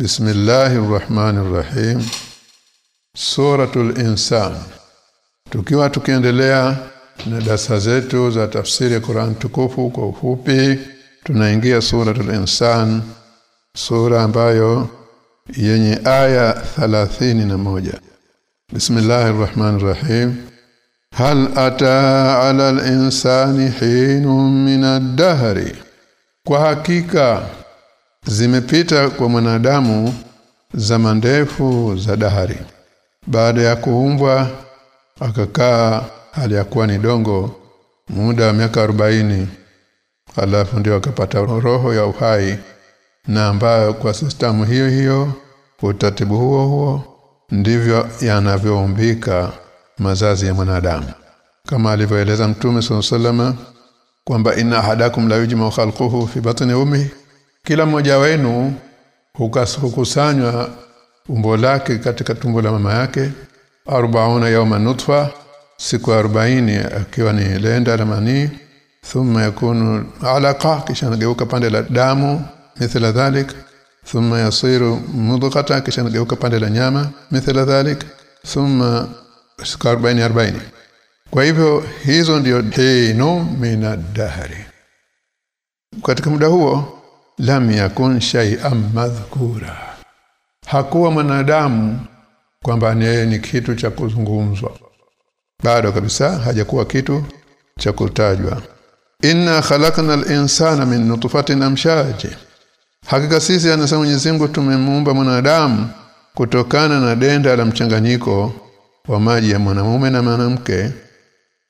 Bismillahir الرحمن الرحيم سوره الانسان Tukiwa tukiendelea na darasa zetu za tafsiri ya Qur'an tukufu kwa ufupi tunaingia sura al-insan sura ambayo yenye aya na moja. Bismillahir Rahmanir Rahim Hal ata ala al-insani hinun min ad-dahri Kwa hakika zimepita kwa mwanadamu zama ndefu za dahari. Baada ya kuumbwa akakaa hali ya kuwa ni dongo muda wa miaka 40 alafu ndio akapata roho ya uhai na ambayo kwa sistamu hiyo hiyo utaratibu huo huo ndivyo yanavyoumbika mazazi ya mwanadamu. Kama alivyoeleza mtume SAW kwamba inna ahadakum la yujma khalquhu fi batni ummi kila mmoja wenu hukusanywa umbo lake katika tumbo la mama yake 40 yawma nutfa siku 40 akiwa ni lenda la manii thumma yakunu alaqa kisha nageuka pande la damu mithla dhalik thumma yasiru mudghata kisha nageuka pande la nyama mithla dhalik thumma siku 40 40 kwa hivyo hizo ndio hinu minadahari katika muda huo lam yakun shay'an madhkura. Hakuwa mwanadamu kwamba yeye ni kitu cha kuzungumzwa. Bado kabisa hajakuwa kitu cha kutajwa. Inna khalaqna al-insana min nutfatin amshaj. Hakika sisi anasema Mwenyezi Mungu tumemuumba mwanadamu kutokana na denda la mchanganyiko wa maji ya mwanamume na mwanamke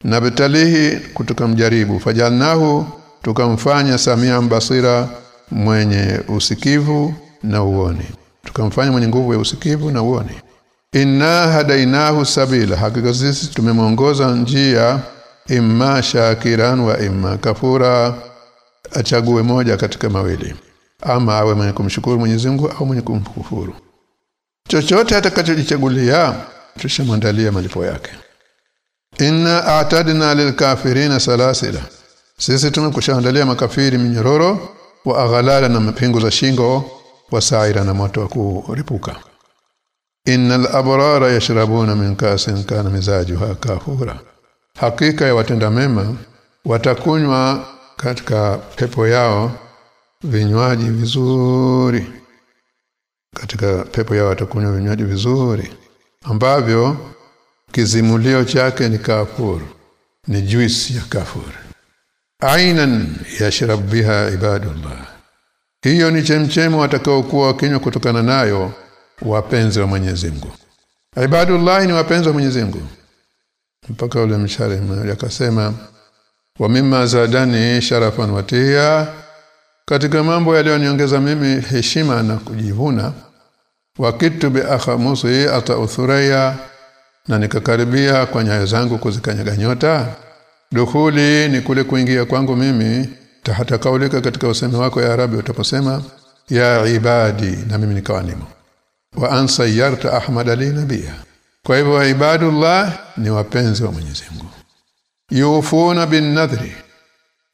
na betalihi kutoka mjaribu fajalnahu tukamfanya samia basira mwenye usikivu na uone tukamfanya mwenye nguvu ya usikivu na uone inna hadainahu sabila. Hakika sisi tumemwongoza njia imma shakiran wa imma kafura achague moja katika mawili. Ama awe mwenye kumshukuru Mwenyezi Mungu au mwenye kumkufuru. Chochote atakachojichagulia tushamwandalia malipo yake. Inna a'tadna lilkafirina salasila. Sisi tumekushaandalia makafiri minyororo wa aghalala na mapingo za shingo wa sa'ira na moto wa kuripuka. Innal abrara yashrabuna min kasin kana mizajuha kafura hakika ya watenda mema watakunywa katika pepo yao vinywaji vizuri. Katika pepo yao watakunywa vinywaji vizuri ambavyo kizimulio chake ni kafuru ni juisi ya kafur ainan yashrab biha ibadullah. Hiyo ni chemchemo watakaokuwa wakinywa kutokana nayo wapenzi wa Mwenyezi Mungu. Ibadullah ni wapenzi wa Mwenyezi Mungu. Mpaka ule mshare akasema wa mimma zadani sharafan watia katika mambo yaliyoniongeza mimi heshima na kujivuna wakitu bi akhamusi ata uthuraya na nikakaribia kwa nyayo zangu kuzikanyaga nyota dukhuli ni kule kuingia kwangu mimi tahata kaulika katika usemi wako ya Arabi utaposema ya ibadi na mimi nikawa nimo. Wa ansayarta ahmad ali nabia kwa hivyo ibadullah ni wapenzi wa Mwenyezi Mungu. Yufuna bin nadhri.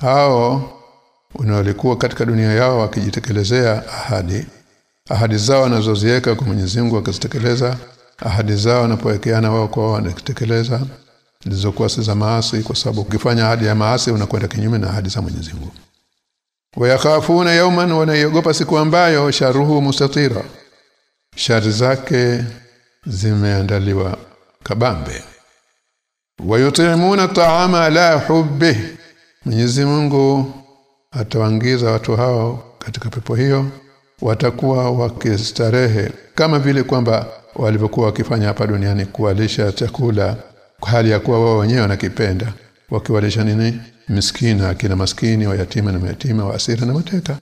Hao unaolikuwa katika dunia yao wakijitekelezea ahadi. Ahadi zao wanazoziweka kwa Mwenyezi Mungu wakazitekeleza ahadi zao wanapowekeana wao kwa wao wanatekeleza zilizokuwa si za maasi kwa sababu ukifanya ahadi ya maasi unakwenda kinyume na ahadi za Mwenyezi Mungu. Wayakhafuna yawman wanaiogopa siku ambayo sharuhu mustatira. Shari zake zimeandaliwa kabambe. Wayutimuna ta'ama la hubbi. Mwenyezi Mungu atawaingiza watu hao katika pepo hiyo. Watakuwa wakistarehe kama vile kwamba walivyokuwa wakifanya hapa duniani kuwalisha chakula hali ya kuwa wao wenyewe wanakipenda wakiwalisha nini? Miskina akina maskini wayatima na mayatima wa asira na mateka.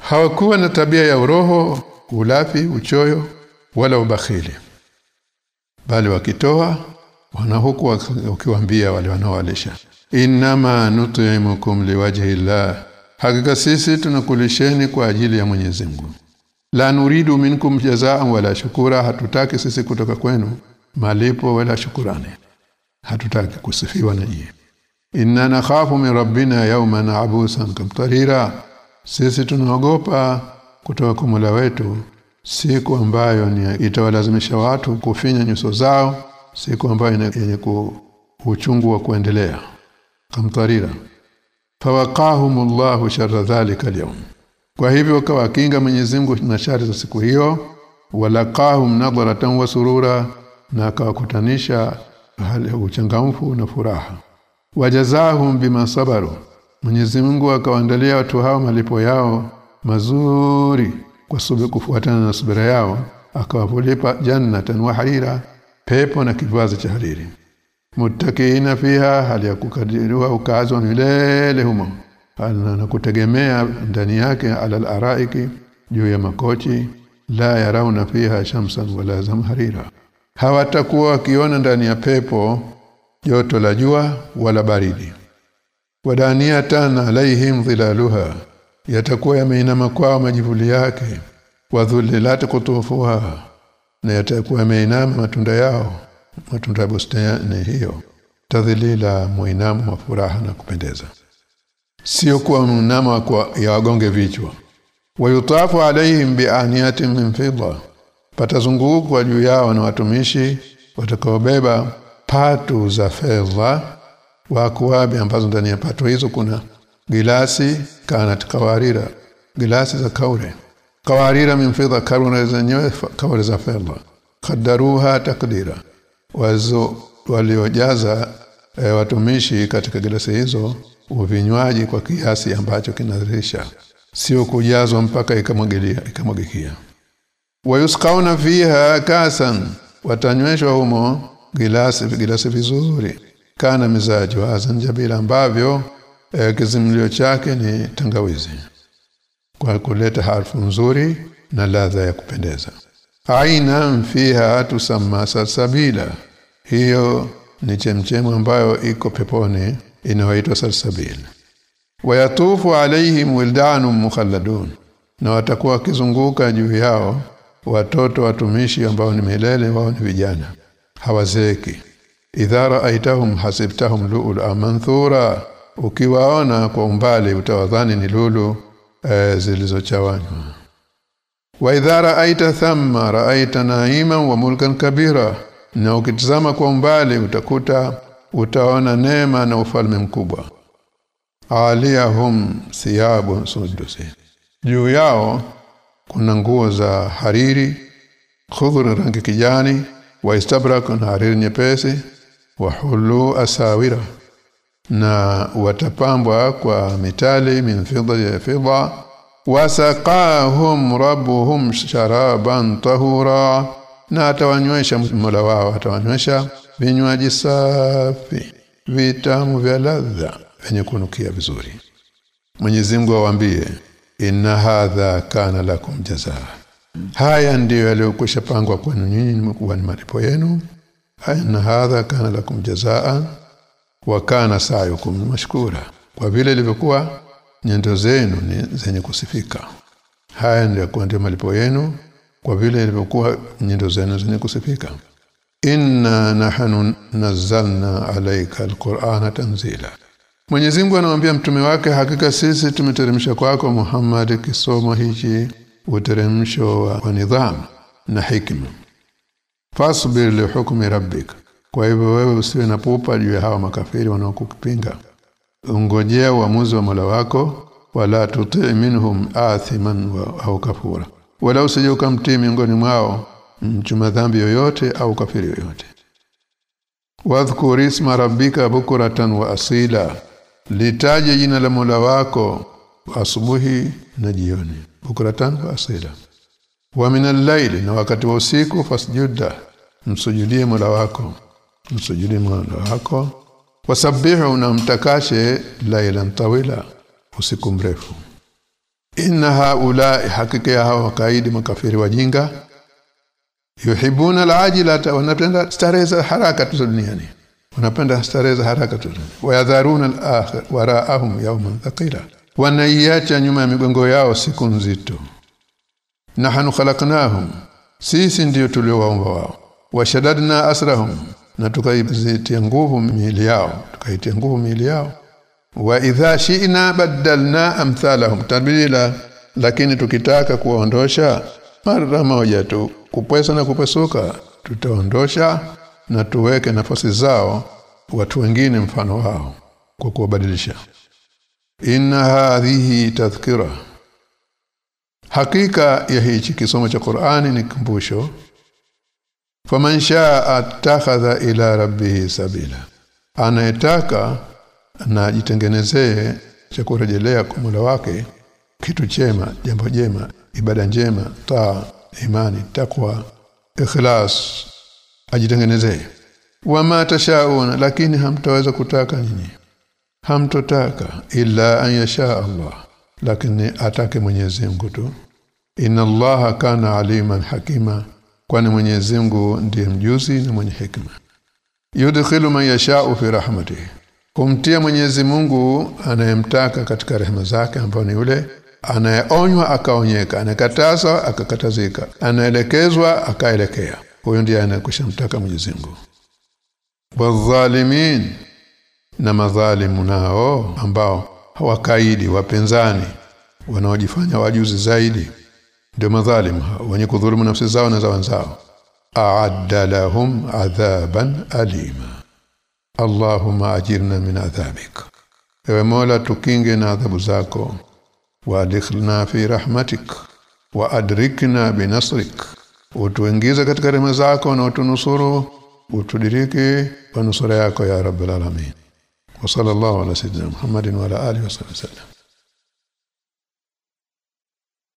Hawakuwa na tabia ya uroho ulafi uchoyo wala ubakhili. Bali wakitoa wana huku wakiwaambia wale wanaowalisha inama nut'imukum liwajhi llah. Hakika sisi tunakulisheni kwa ajili ya Mwenyezi Mungu. La nuridu minkum jazaa wala shukura hatutaki sisi kutoka kwenu malipo wala shukurani hatutaki kusifiwa na yeye inna nakhafu min rabbina yawman abusan kamtarira sisi tunaogopa kutoka kwa Mola wetu siku ambayo ni itawalazimisha watu kufinya nyuso zao siku ambayo yenye uchungu wa kuendelea. Kamtarira fawaqahumullahu sharra dhalika alyawm. Kwa hivyo kawakinga Mwenyezi Mungu na shari za siku hiyo. Walaqahum nadratan wa surura na akawakutanisha hali uchangamfu na furaha. Wajazahum bima sabaru. Mwenyezi Mungu akawaandalia watu hao malipo yao mazuri kwa sababu kufuatana na subira yao akawapulipa jannatan wa harira pepo na kivazi cha hariri. Muttakiina fiha hali ya kukadiriwa ukazi wa milele humo. Na kutegemea ndani yake alal araiki juu ya makochi la yarauna fiha shamsan wala zamharira hawatakuwa wakiona ndani ya pepo joto la jua wala baridi. Wadaniatan alaihim dhilaluha yatakuwa yameinama kwao majivuli yake wadhulilat kutufuha na yatakuwa yameinama matunda yao matunda ya bustani hiyo. Tadhilila muinamu wa furaha na kupendeza. Sio kuwa mnama kwa ya wagonge vichwa. Wayutafu alaihim bianiyatin min fidda patazungukwa juu yao na watumishi watakaobeba patu za fedha. Wa kuwabi ambazo ndani ya patu hizo kuna gilasi kanat kawarira. Gilasi za kaure. Kawarira min fedha karuna zenyewe kaure za fedha. Kadaruha takdira wazo waliojaza e, watumishi katika gilasi hizo uvinywaji kwa kiasi ambacho kinadhirisha. Sio kujazwa mpaka ikamwagikia wayuskauna fiha kasan watanyweshwa humo gilasi gilasi vizuri. Kana mizaji wa zanjabila ambavyo e, kizimlio chake ni tangawizi. Kwa kuleta harufu nzuri na ladha ya kupendeza. Aina fiha tusamma salsabila. Hiyo ni chemchemu ambayo iko peponi inayoitwa salsabila wayatufu alaihim wildanun mukhalladun. Na watakuwa wakizunguka juu yao watoto watumishi ambao ni milele wao ni vijana. Hawazeki idhara aitahum hasibtahum lu'ul amanthura ukiwaona kwa umbali utawadhani ni lulu e, zilizochawanywa. Wa idhara aita thamma raaita naiman wa mulkan kabira. Na ukitazama kwa umbali utakuta utaona neema na ufalme mkubwa. Aliyahum thiyabu sudusi juu yao kuna nguo za hariri khudhur rangi kijani wa istabrak na hariri nyepesi wa hulu asawira. Na watapambwa kwa mitali min fidda ya fidda wasaqahum rabbuhum sharaban tahura. Na atawanywesha Mola wao atawanywesha vinywaji safi vitamu vya ladha vyenye kunukia vizuri. Mwenyezi Mungu awaambie inna hadha kana lakum jazaa. Haya ndiyo yaliyokwisha pangwa kwenu nyinyi mkubwa ni malipo yenu. Inna hadha kana lakum jazaa. Wa kana sa'yukum mashkura. Kwa vile ilivyokuwa nyendo zenu ni zenye kusifika. Haya ndio ndio malipo yenu. Kwa vile ilivyokuwa nyendo zenu zenye kusifika. Inna nahnu nazzalna alayka alqur'ana tanzila Mwenyezi Mungu anamwambia mtume wake hakika sisi tumeteremsha kwako Muhammad kisomo hichi uteremsho wa, nidhamu na hikima fasbir li hukmi rabbik. Kwa hivyo wewe usiwe na pupa juu ya hawa makafiri wanaokupinga. Ungojea uamuzi wa Mola wako wala tuti minhum athiman wa, au kafura. Wala usije ukamtii miongoni mwao mchuma dhambi yoyote au kafiri yoyote. Wadhkur isma rabbika bukratan wa asila litaje jina la Mola wako asubuhi na jioni bukratan asila wa min al na wakati wa usiku fasjuda msujudie Mola wako. Msujudie Mola wako. Wasabihu na mtakashe laylan tawila usiku mrefu. Inna haula hakika ya hawa kaidi makafiri wajinga. Yuhibuna alajila wanapenda starehe za haraka tu duniani wanapenda starehe za haraka tu. Wayadharuna alakhir waraahum yawman thaqila. Wanaiacha nyuma ya migongo yao siku nzito. Nahnu khalaqnahum. Sisi ndiyo tuliowaumba wao. Washadadna asrahum na tukaizitia nguvu miili yao tukaitia nguvu miili yao. Wa idha shi'na badalna amthalahum tabila lakini tukitaka kuwaondosha mara moja tu kupwesa na kupesuka tutaondosha na tuweke nafasi zao watu wengine mfano wao kwa kuwabadilisha. Inna hadhihi tadhkira. Hakika ya hichi kisomo cha Qur'ani ni kumbusho. Faman shaa attakhadha ila rabbih sabila. Anayetaka na ajitengenezee cha kurejelea kwa Mola wake kitu chema jambo jema ibada njema taa imani takwa ikhlas ajitengenezee. Wama tashauna lakini hamtaweza kutaka nini? Hamtotaka ila an yasha Allah lakini atake Mwenyezi Mungu tu. Inna Allaha kana aliman hakima kwani Mwenyezi Mungu ndiye mjuzi na mwenye hikma. Yudkhilu man yasha'u fi rahmatihi kumtia Mwenyezi Mungu anayemtaka katika rehema zake ambao ni yule anayeonywa akaonyeka anakatazwa akakatazika anaelekezwa akaelekea huyo ndiye anayekushamtaka Mwenyezi Mungu. Wadhalimin na madhalimu nao ambao hawakaidi wapenzani wanaojifanya wajuzi zaidi. Ndio madhalimu wenye kudhulumu nafsi zao na za wenzao a'adda lahum adhaban alima. Allahumma ajirna min adhabik. Ewe Mola tukinge na adhabu zako. Wa adkhilna fi rahmatik. Wa adrikna binasrik utuingize katika rehema zako na utunusuru utudiriki kwa nusura yako ya rabbil alamin. Wa sallallahu ala sayyidina muhammadin wa ala alihi wa sallam